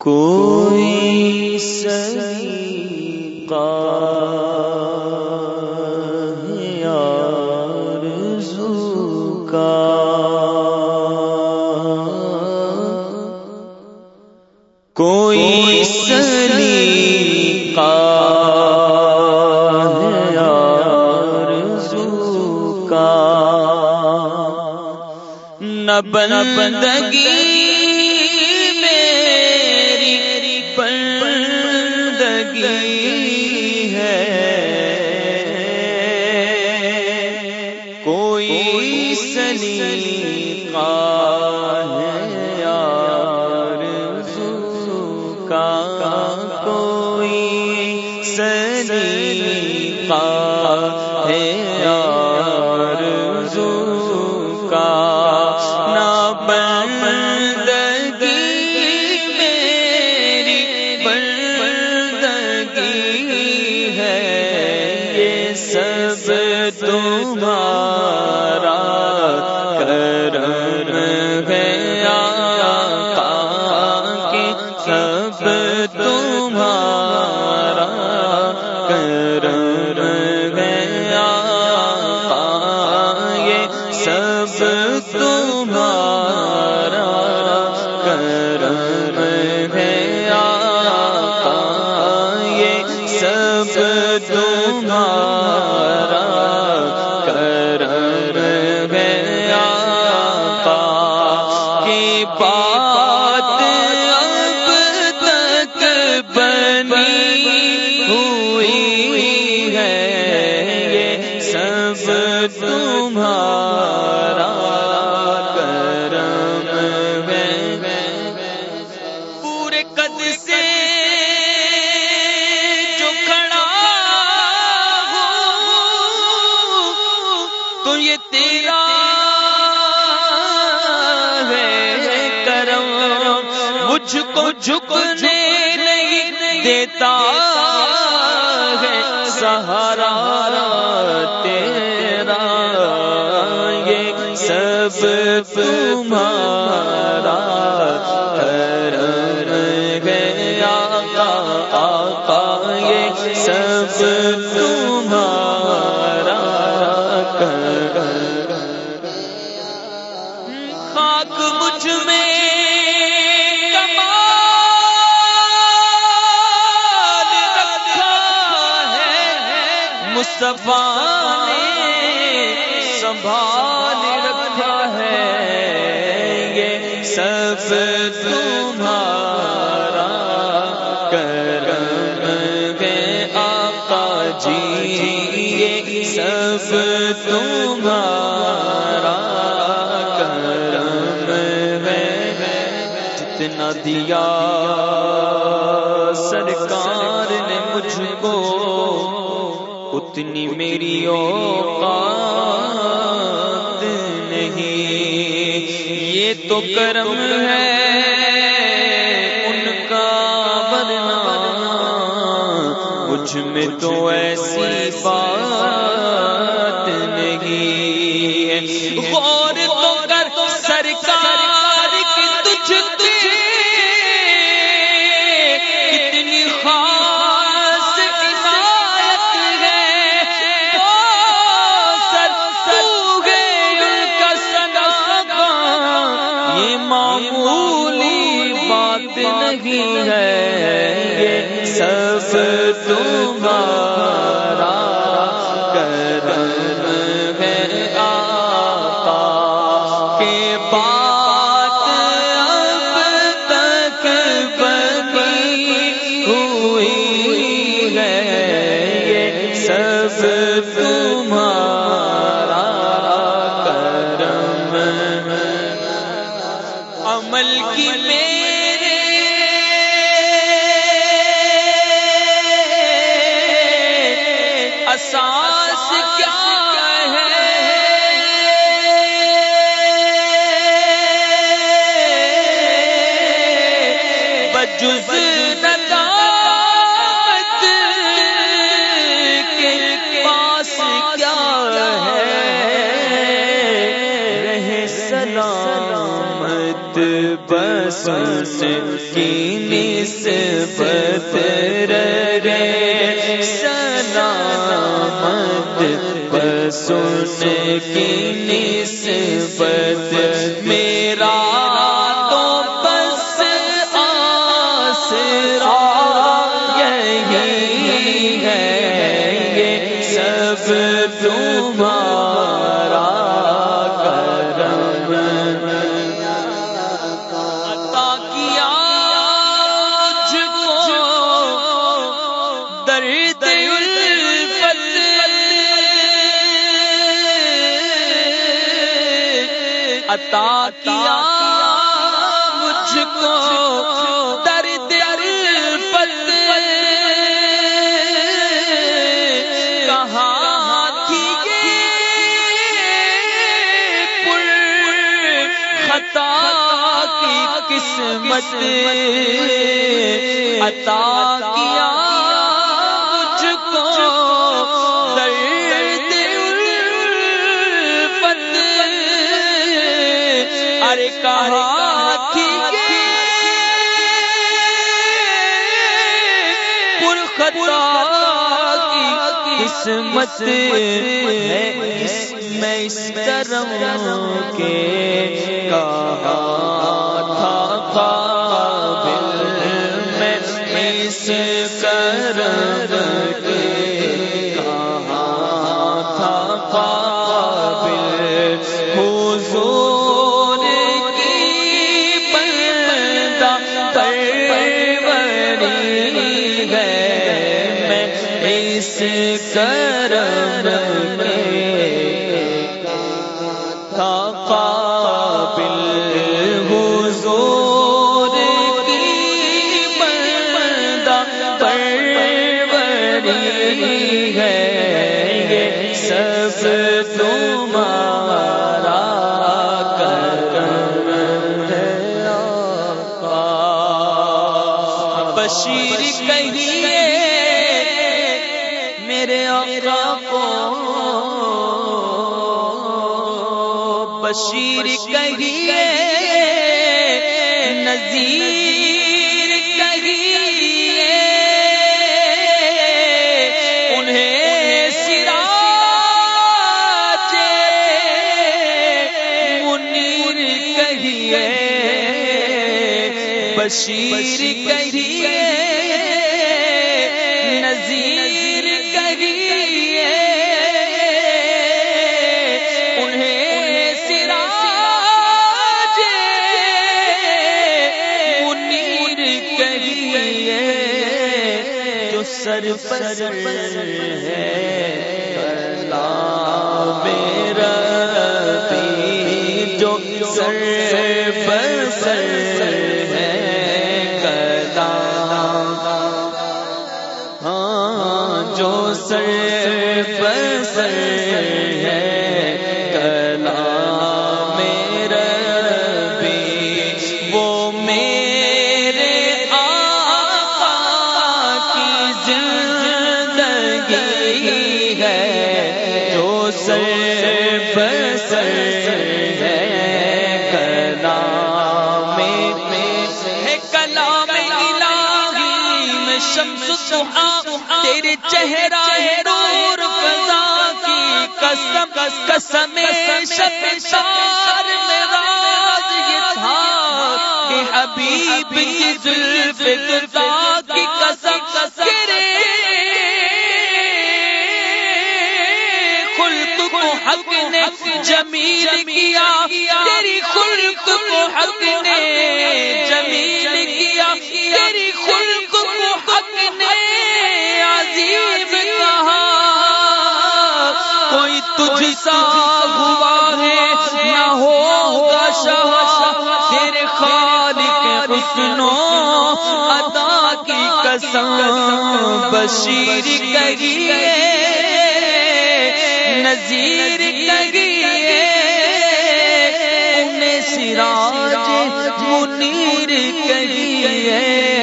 کوئی سلیقہ آرزو کا کوئی سلیقہ آرزو کا۔ نہ بندگی سلیقہ ہے آرزو کا نہ بندگی میری بندگی ہے یہ سب تمہارا کرم ہے۔ قد سے جو کھڑا ہو، تو یہ تیرا ہے کرم۔ مجھ کو جھکنے نہیں دیتا ہے، سہارا تیرا۔ یہ سب تمہارا کرم سب تمہارا خاک مجھ میں رکھا ہے، مصطفیٰ نے سنبھال رکھا ہے، یہ سب تمہارا جی سب تمہارا کرم ہے۔ جتنا دیا سرکار نے مجھ کو، اتنی میری اوقات نہیں۔ یہ تو کرم ہے۔ میں تو ایسی بات نہیں۔ غور تو کر سرکار تمہارا کرم ہے آقا کے بات اب تک بنی ہوئی ہے۔ یہ سب تمہارا کرم عمل کی میرے اساس کیا ہے؟ بجز ندامت کے پاس کیا ہے؟ رہے سلامت بس بس سن کی نسبت عطا کیا مجھ کو درد الفت کہاں تھی یہ پر خطا کی قسمت عطا قسمت ہے اس میں اس کرم کے کرم میں تھا قابل حضور کی بندہ پروری ہے یہ سب تمہارا کرم ہے۔ بشیر کہیے میرے آقا کو بشیر کہیے نذیر کہیے انہیں سراج منیر کہیے بشیر کہیے سر پر ہے۔ میرا جو سر پر سر ہے۔ کلام ہاں جو سر چہرہ ہے نور فضا کی قسم قسم شب سار میں راز یہ تھا کہ حبیب کی زلف خدا کی قسم کرے خلق کو حق نے جمیل کیا، تیری خلق کو حق نے جمیل کیا، تیری خلق کو حق نے عظیم کہا کوئی تجھ سا ہوا ہے، نہ ہوگا شاہ تیرے خالق حسن و عطا کی قسم، بشیر کریے، نذیر کریے، انہیں سراج منیر کریے۔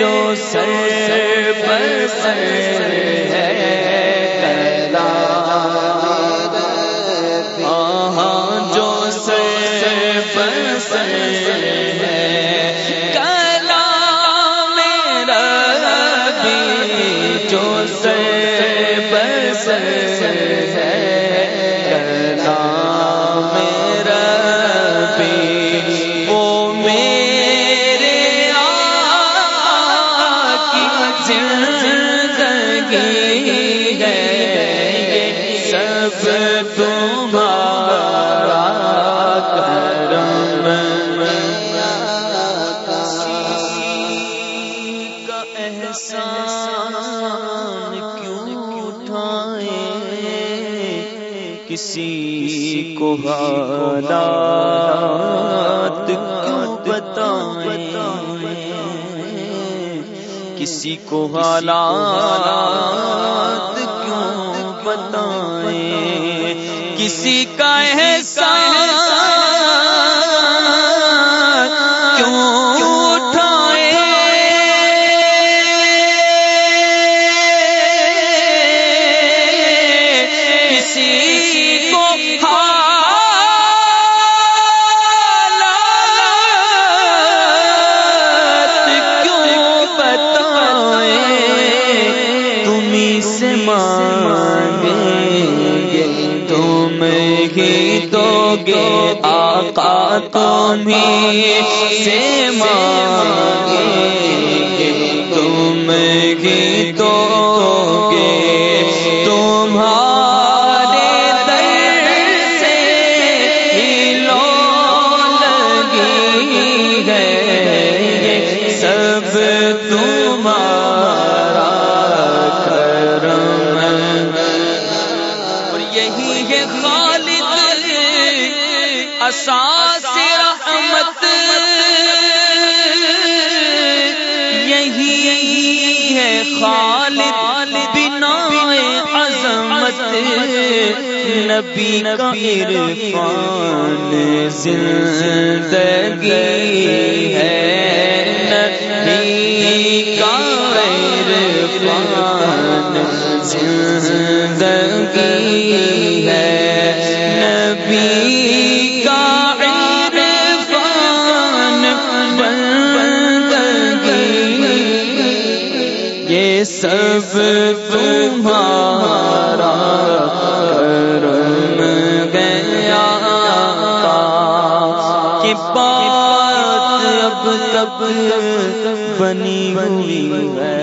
جو سر پر سر ہے ہاں جو سر ہے کلا میرا بھی جو سر پر حالات کیوں بتائیں؟ کسی کو حالات کیوں بتائیں؟ کسی کا احسان آقا تمہیں سے مانگے۔ نبی کا عرفان زندگی ہے، نبی کا عرفان زندگی ہے، نبی کا عرفان بندگی یہ سب تمہارا تب بنی ہوئی ہے۔